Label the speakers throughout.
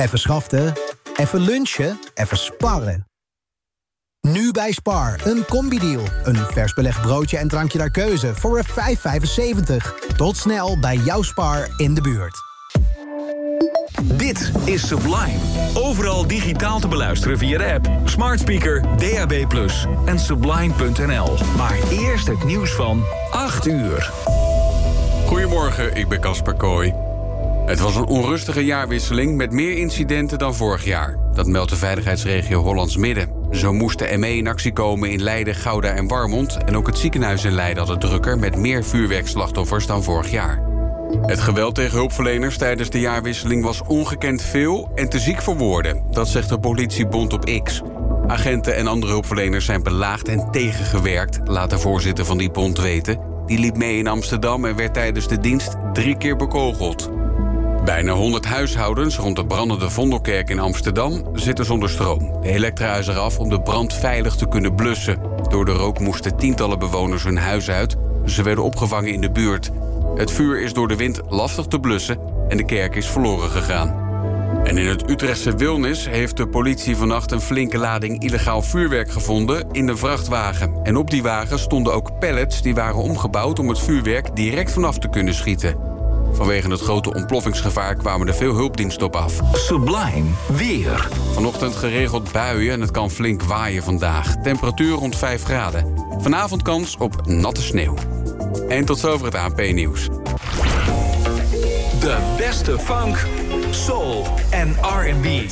Speaker 1: Even schaften, even lunchen, even sparren. Nu bij Spar, een combi-deal. Een vers belegd broodje en drankje naar keuze voor een 5,75. Tot snel bij jouw Spar in de buurt.
Speaker 2: Dit is Sublime. Overal digitaal te beluisteren via de app, smart speaker, DAB+, en sublime.nl. Maar eerst het nieuws van 8 uur.
Speaker 3: Goedemorgen, ik ben Casper Kooi. Het was een onrustige jaarwisseling met meer incidenten dan vorig jaar. Dat meldt de veiligheidsregio Hollands Midden. Zo moest de ME in actie komen in Leiden, Gouda en Warmond... en ook het ziekenhuis in Leiden had het drukker... met meer vuurwerkslachtoffers dan vorig jaar. Het geweld tegen hulpverleners tijdens de jaarwisseling was ongekend veel... en te ziek voor woorden, dat zegt de politiebond op X. Agenten en andere hulpverleners zijn belaagd en tegengewerkt... laat de voorzitter van die bond weten. Die liep mee in Amsterdam en werd tijdens de dienst drie keer bekogeld. Bijna 100 huishoudens rond de brandende Vondelkerk in Amsterdam zitten zonder stroom. De elektra is eraf om de brand veilig te kunnen blussen. Door de rook moesten tientallen bewoners hun huis uit. Ze werden opgevangen in de buurt. Het vuur is door de wind lastig te blussen en de kerk is verloren gegaan. En in het Utrechtse Wilnis heeft de politie vannacht een flinke lading illegaal vuurwerk gevonden in de vrachtwagen. En op die wagen stonden ook pallets die waren omgebouwd om het vuurwerk direct vanaf te kunnen schieten. Vanwege het grote ontploffingsgevaar kwamen er veel hulpdiensten op af.
Speaker 2: Sublime weer.
Speaker 3: Vanochtend geregeld buien en het kan flink waaien vandaag. Temperatuur rond 5 graden. Vanavond kans op natte sneeuw. En tot zover het ANP-nieuws.
Speaker 2: De beste funk, soul en R&B.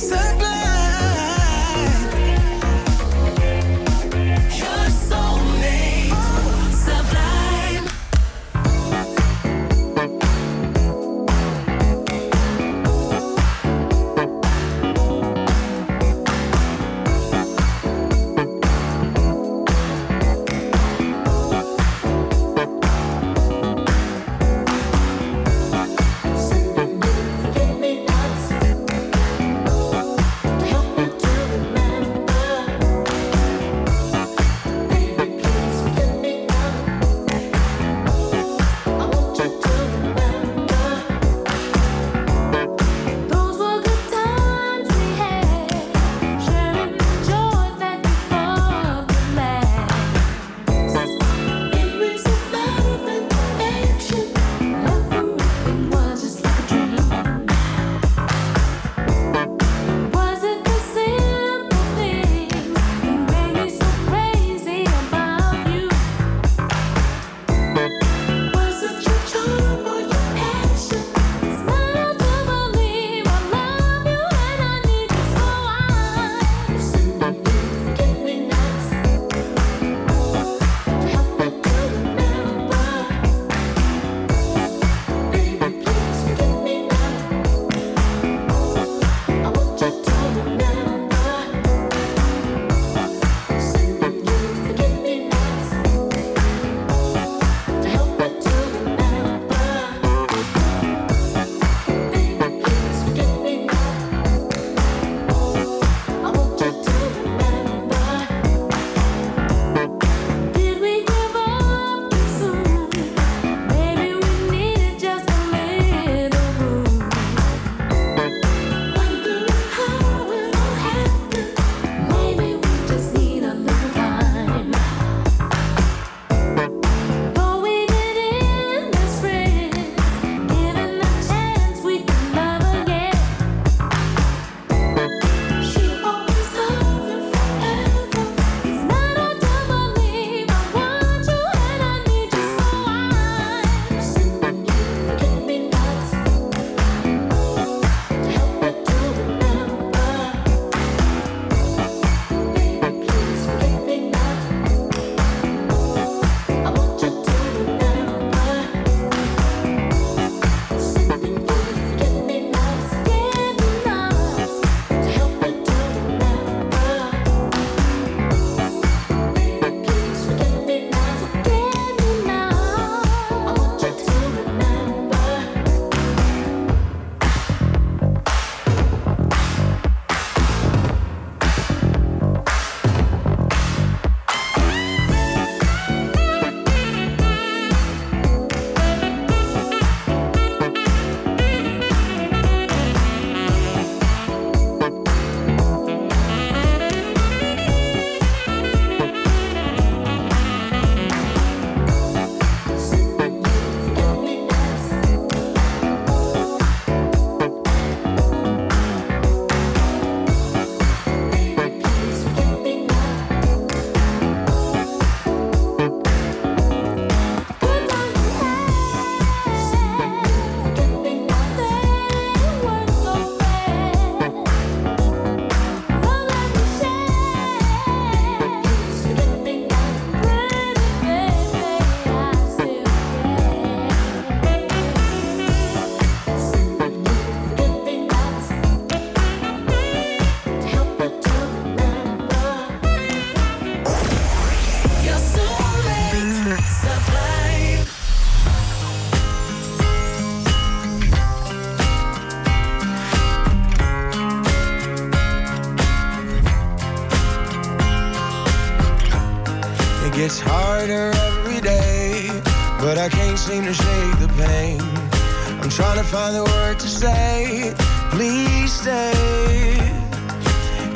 Speaker 4: find the word to say, please stay.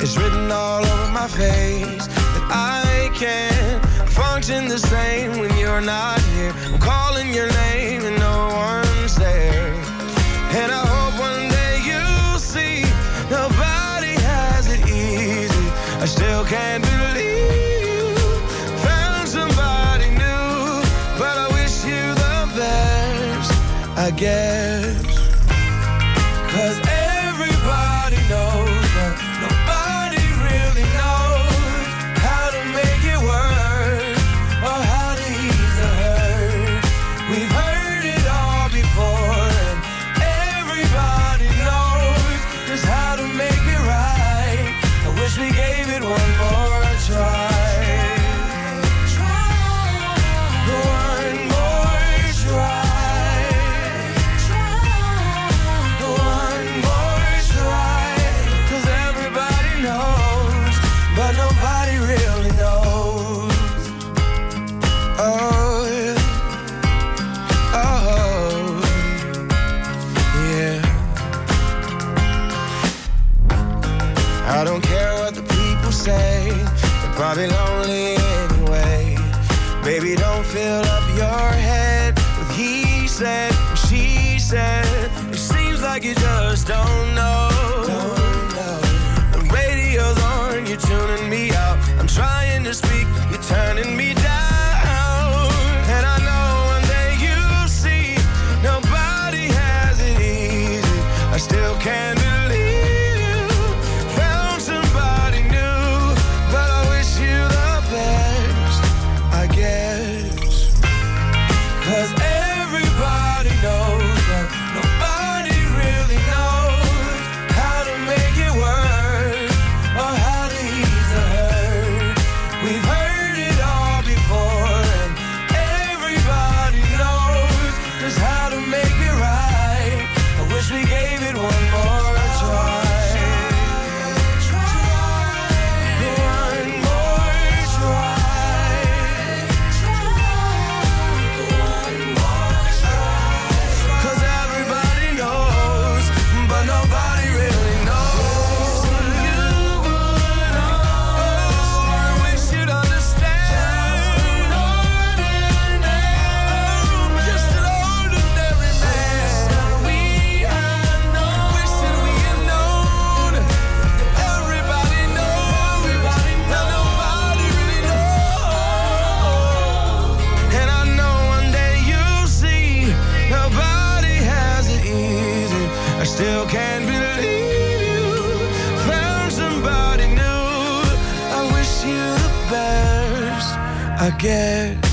Speaker 4: It's written all over my face that I can't function the same when you're not here. I'm calling your name and no one's there. And I hope one day you'll see nobody has it easy. I still can't believe. I guess I don't care what the people say. They're probably lonely. I guess.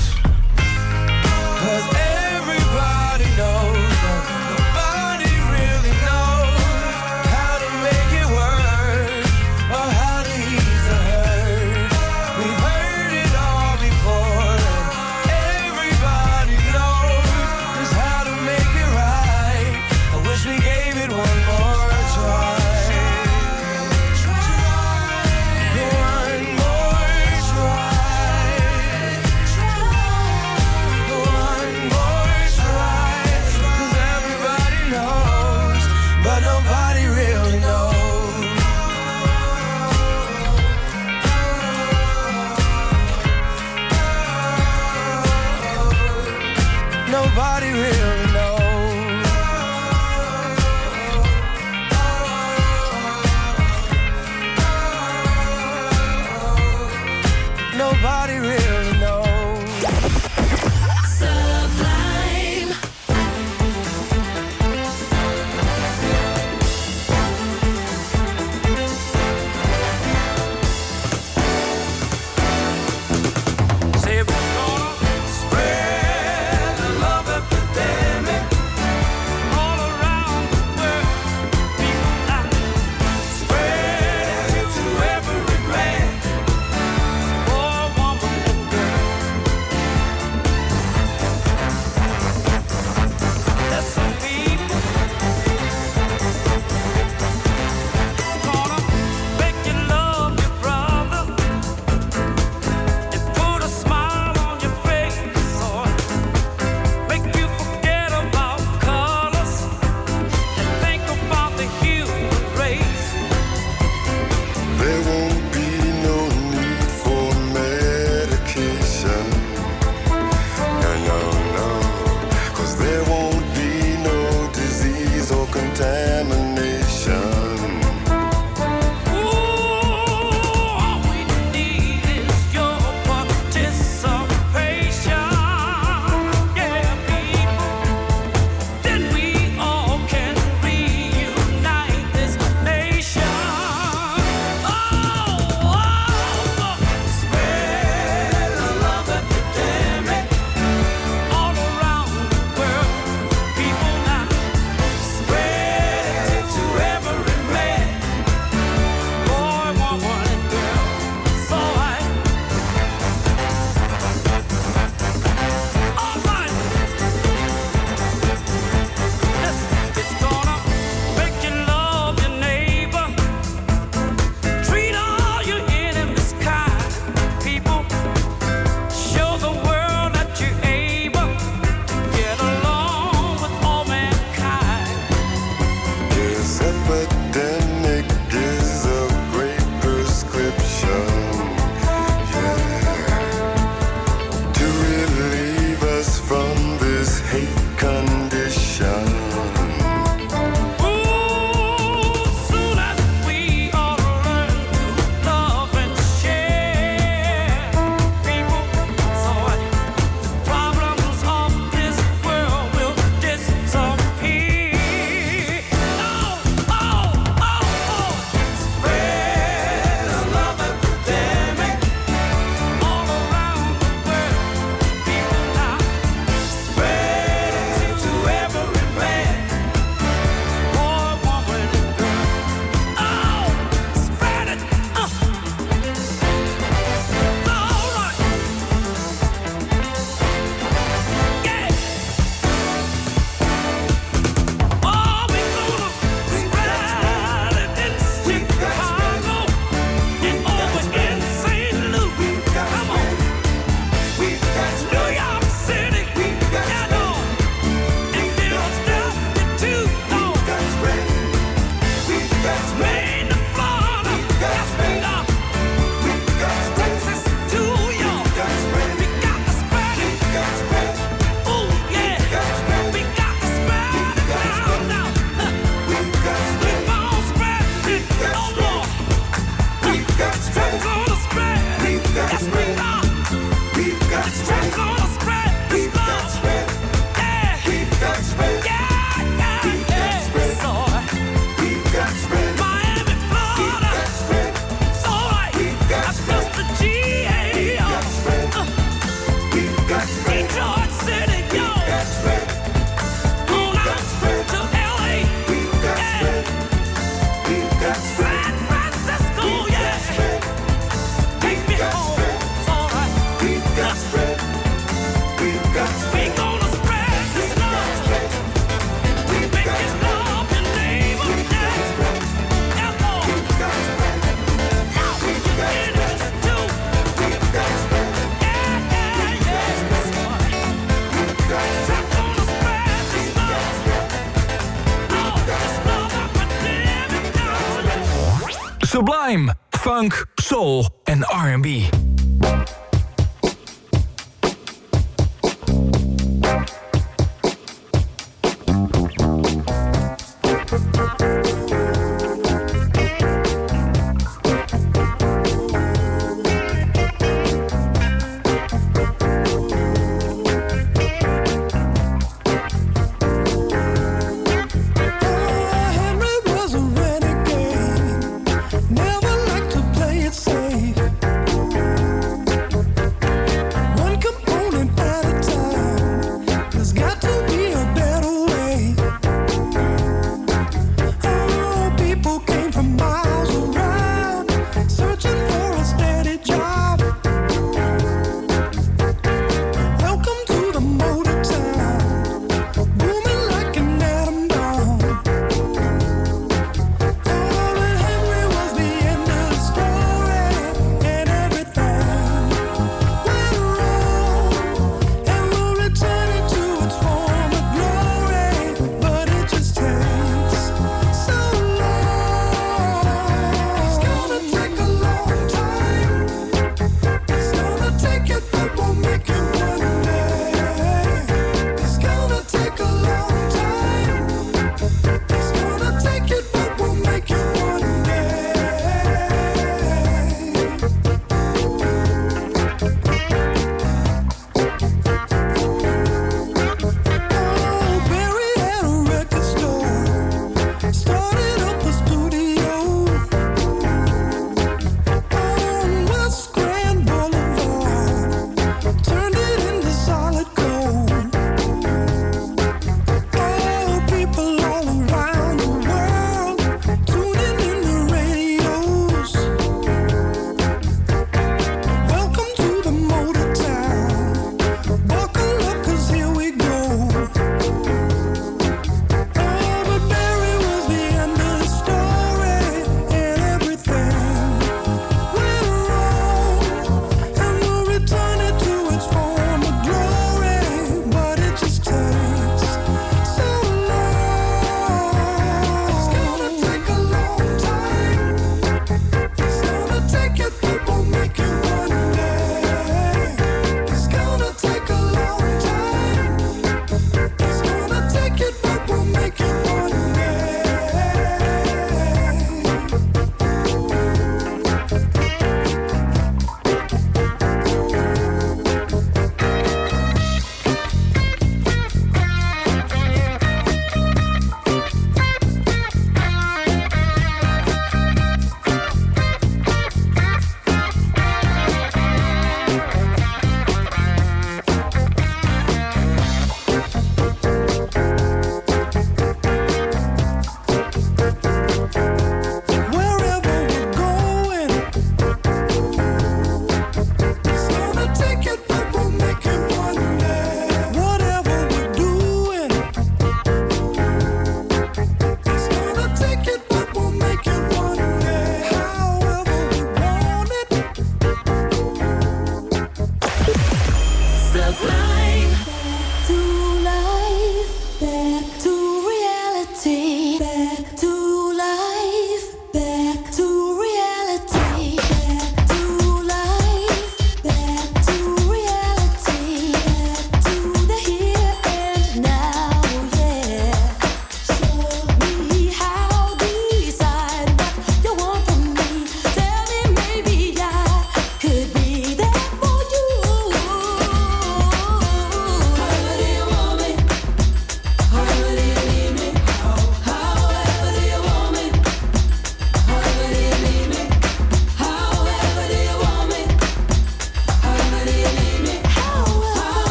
Speaker 5: Sublime, funk, soul en R&B.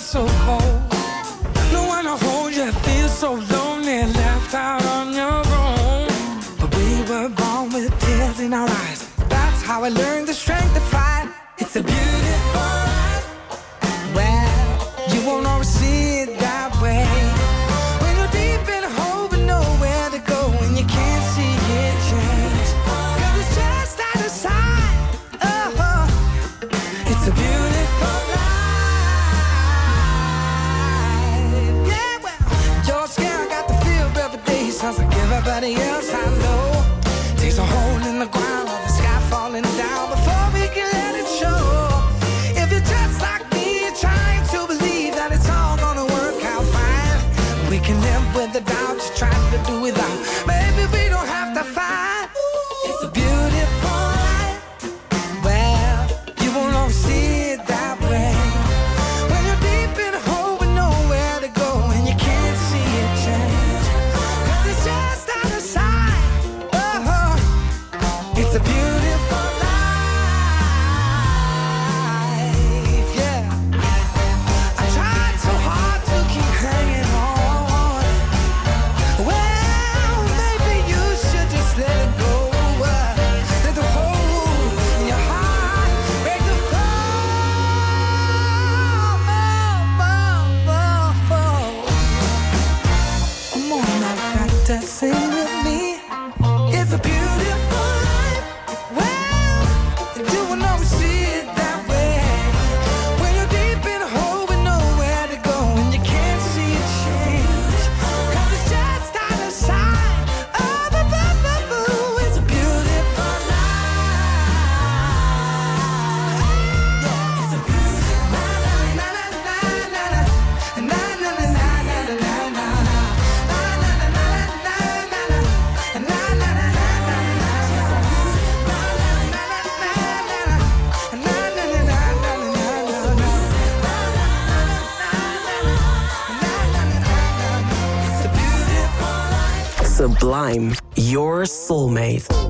Speaker 6: so cold. No one to hold you, feel so lonely, left out on your own. But we were born with tears in our eyes. That's how I learned the strength to fight. It's a beauty. time. Your
Speaker 7: soulmate.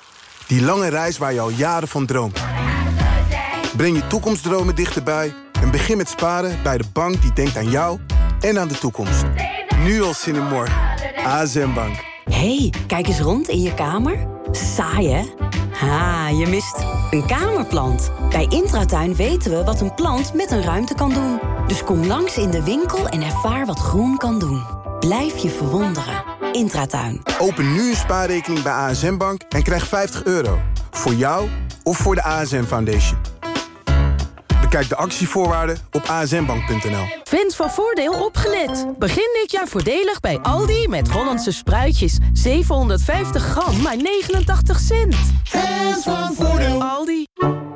Speaker 8: Die lange reis waar je al jaren van droomt. Breng je toekomstdromen dichterbij en begin met sparen bij de bank die denkt aan jou en aan de toekomst. Nu al zin in morgen. Bank.
Speaker 9: hey, kijk eens rond in je kamer. Saai, hè? Ha, je mist een kamerplant. Bij Intratuin weten we wat een plant met een ruimte kan doen. Dus kom langs in de winkel en ervaar wat groen kan doen. Blijf je verwonderen. Intratuin.
Speaker 8: Open nu een spaarrekening bij ASM Bank en krijg 50 euro. Voor jou of voor de ASM Foundation. Bekijk de actievoorwaarden op asmbank.nl.
Speaker 10: Fans van Voordeel opgelet. Begin dit jaar voordelig bij Aldi met Hollandse spruitjes. 750 gram, maar 89 cent.
Speaker 4: Fans van Voordeel.
Speaker 10: Aldi.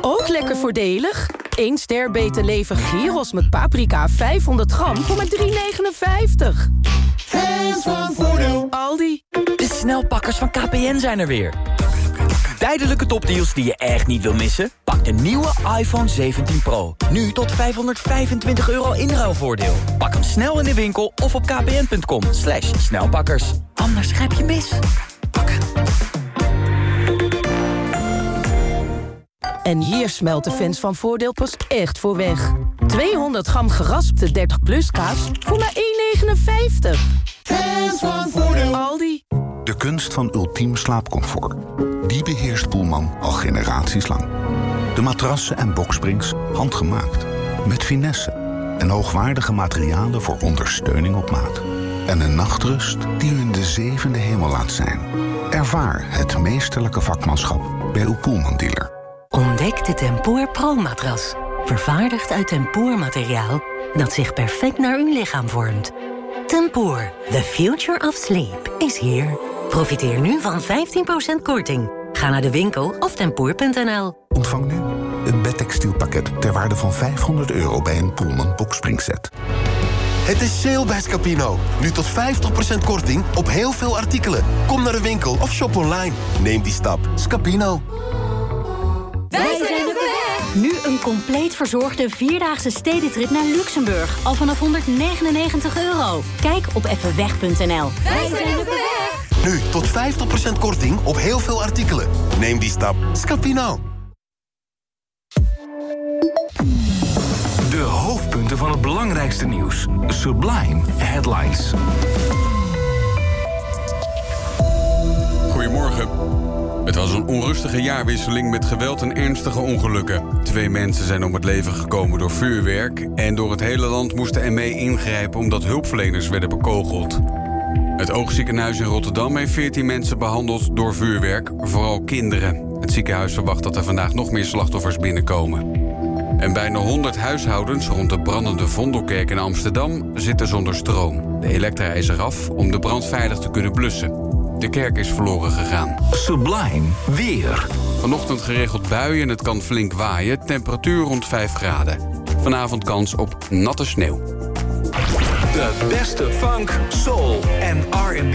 Speaker 10: Ook lekker voordelig. 1 ster beter leven gyros met paprika 500 gram voor maar 3,59.
Speaker 4: Fans van Voordeel.
Speaker 10: Aldi.
Speaker 11: De snelpakkers van KPN zijn er weer. Tijdelijke topdeals die je echt niet wil missen? Pak de nieuwe iPhone 17 Pro. Nu tot 525 euro inruilvoordeel. Pak hem snel in de winkel of op kpn.com. Slash snelpakkers. Anders grijp je mis.
Speaker 10: En hier smelt de fans van Voordeel pas echt voor weg. 200 gram geraspte 30 plus kaas voor maar 1,59.
Speaker 4: Fans van Voordeel.
Speaker 10: Aldi.
Speaker 12: De kunst van ultiem slaapcomfort. Die beheerst Poelman al generaties lang. De matrassen en boksprings handgemaakt. Met finesse en hoogwaardige materialen voor ondersteuning op maat. En een nachtrust die u in de zevende hemel laat zijn. Ervaar het meesterlijke vakmanschap bij uw Poelman-dealer.
Speaker 9: Ontdek de Tempoor Pro-matras. Vervaardigd uit tempoormateriaal dat zich perfect naar uw lichaam vormt. Tempoor, the future of sleep, is here. Profiteer nu van 15% korting. Ga naar de winkel of tempoor.nl.
Speaker 12: Ontvang nu een bedtextielpakket ter waarde van 500 euro bij een Poelman boxspringset.
Speaker 13: Het is sale bij Scapino. Nu tot 50% korting op heel veel artikelen. Kom naar de winkel of shop online. Neem die stap. Scapino.
Speaker 14: Wij zijn op weg! Nu een compleet verzorgde vierdaagse stedentrip naar Luxemburg. Al vanaf 199 euro. Kijk op effenweg.nl. Wij zijn op weg!
Speaker 13: Nu tot 50% korting op heel veel artikelen. Neem die stap. Scapino.
Speaker 15: De hoofdprijs
Speaker 2: hoogtepunten van het belangrijkste nieuws. Sublime Headlines.
Speaker 3: Goedemorgen. Het was een onrustige jaarwisseling met geweld en ernstige ongelukken. Twee mensen zijn om het leven gekomen door vuurwerk... en door het hele land moest de ME ingrijpen omdat hulpverleners werden bekogeld. Het oogziekenhuis in Rotterdam heeft 14 mensen behandeld door vuurwerk, vooral kinderen. Het ziekenhuis verwacht dat er vandaag nog meer slachtoffers binnenkomen. En bijna 100 huishoudens rond de brandende Vondelkerk in Amsterdam zitten zonder stroom. De elektra is eraf om de brand veilig te kunnen blussen. De kerk is verloren gegaan.
Speaker 2: Sublime weer.
Speaker 3: Vanochtend geregeld buien en het kan flink waaien. Temperatuur rond 5 graden. Vanavond kans op natte sneeuw.
Speaker 2: De beste funk, soul en R&B.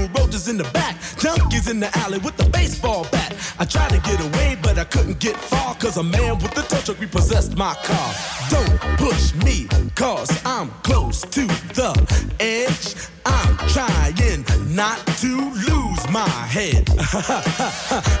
Speaker 16: roaches in the back, junkies in the alley with the baseball bat. I tried to get away, but I couldn't get far, cause a man with a tow truck repossessed my car. Don't push me, cause I'm close to the edge. I'm trying not to lose my head.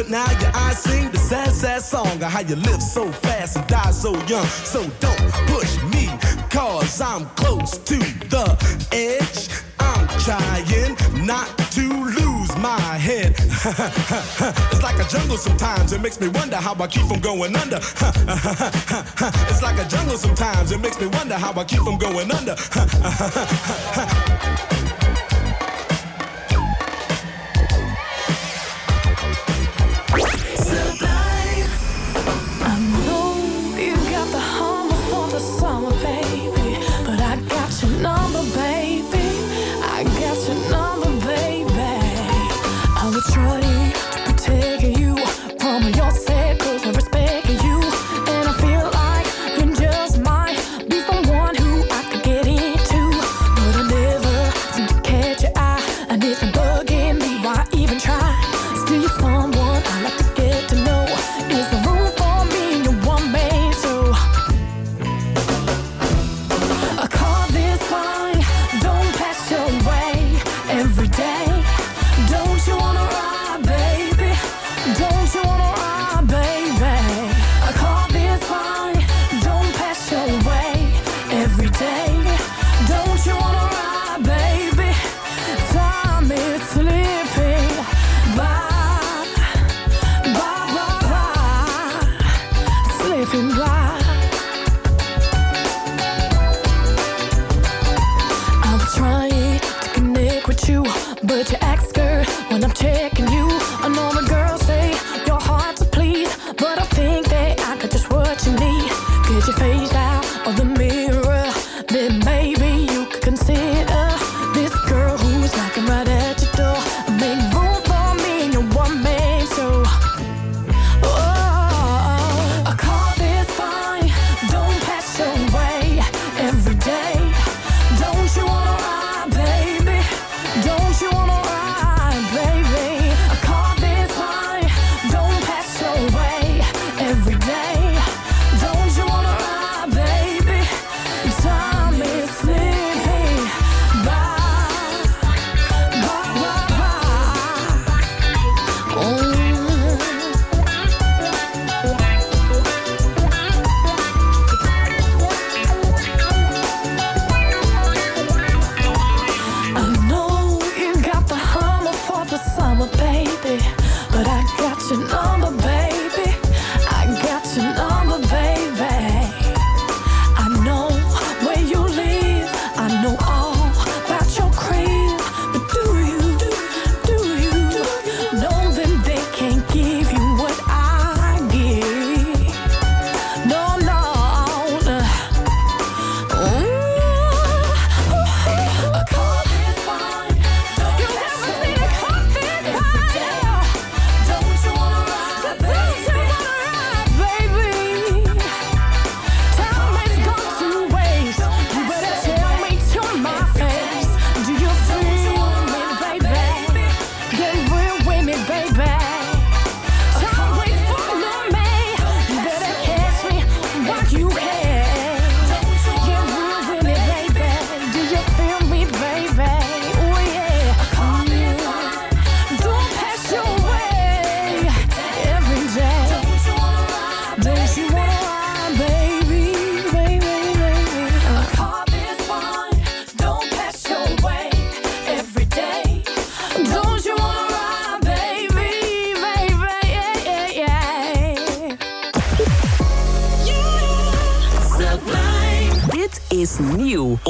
Speaker 16: But now your eyes sing the sad, sad song of how you live so fast and die so young. So don't push me, cause I'm close to the edge. I'm trying not to lose my head. it's like a jungle sometimes, it makes me wonder how I keep from going under. it's like a jungle sometimes, it makes me wonder how I keep from going under.
Speaker 17: I just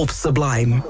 Speaker 18: Sublime.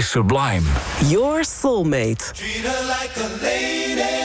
Speaker 18: Is Sublime.
Speaker 19: Your
Speaker 11: soulmate.
Speaker 19: Treat her like a lady.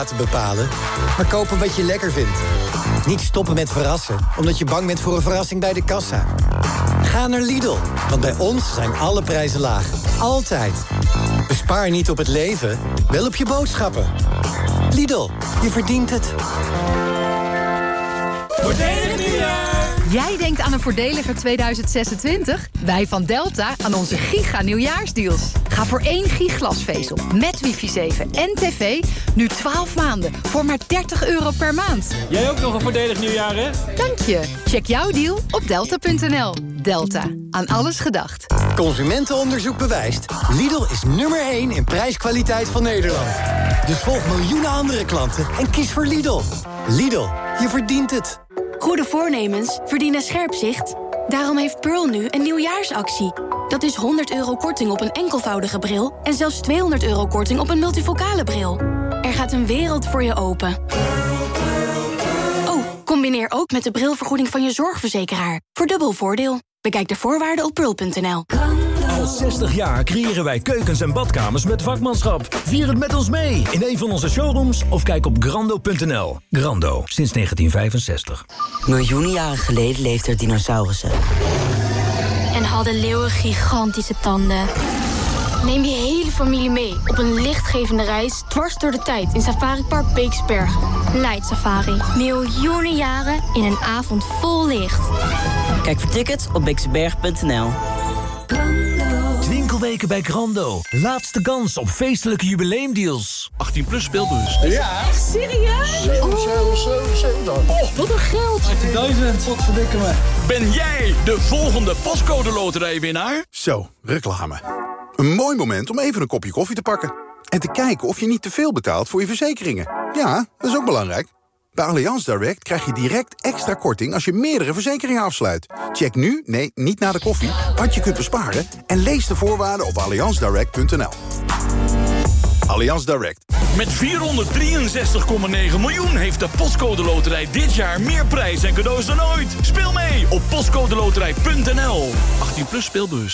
Speaker 20: Laten bepalen, maar kopen wat je lekker vindt. Niet stoppen met verrassen, omdat je bang bent voor een verrassing bij de kassa. Ga naar Lidl, want bij ons zijn alle prijzen laag. Altijd. Bespaar niet op het leven, wel op je boodschappen. Lidl, je verdient het.
Speaker 21: Voordelig nieuwjaar! Jij denkt aan een voordeliger 2026? Wij van Delta aan onze giga nieuwjaarsdeals. Ga voor één giglasvezel met wifi 7 en tv nu 12 maanden voor maar 30 euro per maand.
Speaker 22: Jij ook nog een voordelig nieuwjaar, hè?
Speaker 21: Dank je. Check jouw deal op delta.nl. Delta. Aan alles gedacht.
Speaker 20: Consumentenonderzoek bewijst. Lidl is nummer 1 in prijskwaliteit van Nederland. Dus volg miljoenen andere klanten en kies voor Lidl. Lidl, je verdient het.
Speaker 17: Goede voornemens verdienen scherp zicht. Daarom heeft Pearl nu een nieuwjaarsactie. Dat is 100 euro korting op een enkelvoudige bril... en zelfs 200 euro korting op een multifocale bril. Er gaat een wereld voor je open. Oh, combineer ook met de brilvergoeding van je zorgverzekeraar. Voor dubbel voordeel. Bekijk de voorwaarden op pearl.nl.
Speaker 2: Al 60 jaar creëren wij keukens en badkamers met vakmanschap. Vier het met ons mee in een van onze showrooms of kijk op grando.nl. Grando, sinds 1965.
Speaker 9: Miljoenen jaren geleden leefden er dinosaurussen.
Speaker 17: En hadden leeuwen gigantische tanden. Neem je hele familie mee op een lichtgevende reis dwars door de tijd in Safari Park Beeksbergen. Light Safari. Miljoenen jaren in een avond vol licht.
Speaker 9: Kijk voor tickets op beeksberg.nl.
Speaker 2: Winkelweken bij Grando. Laatste kans op feestelijke jubileumdeals. 18 plus speelbus.
Speaker 5: Ja. Echt serieus?
Speaker 2: 7, 7, 7, 7.
Speaker 5: Oh, wat een geld.
Speaker 2: 18.000. Wat verdikken me. Ben jij de volgende pascode loterijwinnaar?
Speaker 8: Zo, reclame. Een mooi moment om even een kopje koffie te pakken. En te kijken of je niet te veel betaalt voor je verzekeringen. Ja, dat is ook belangrijk. Bij Allianz Direct krijg je direct extra korting als je meerdere verzekeringen afsluit. Check nu, nee, niet na de koffie, wat je kunt besparen... en lees de voorwaarden op allianzdirect.nl. Allianz Direct.
Speaker 2: Met 463,9 miljoen heeft de Postcode Loterij dit jaar meer prijs en cadeaus dan ooit. Speel mee op postcodeloterij.nl. 18 plus speelbewust.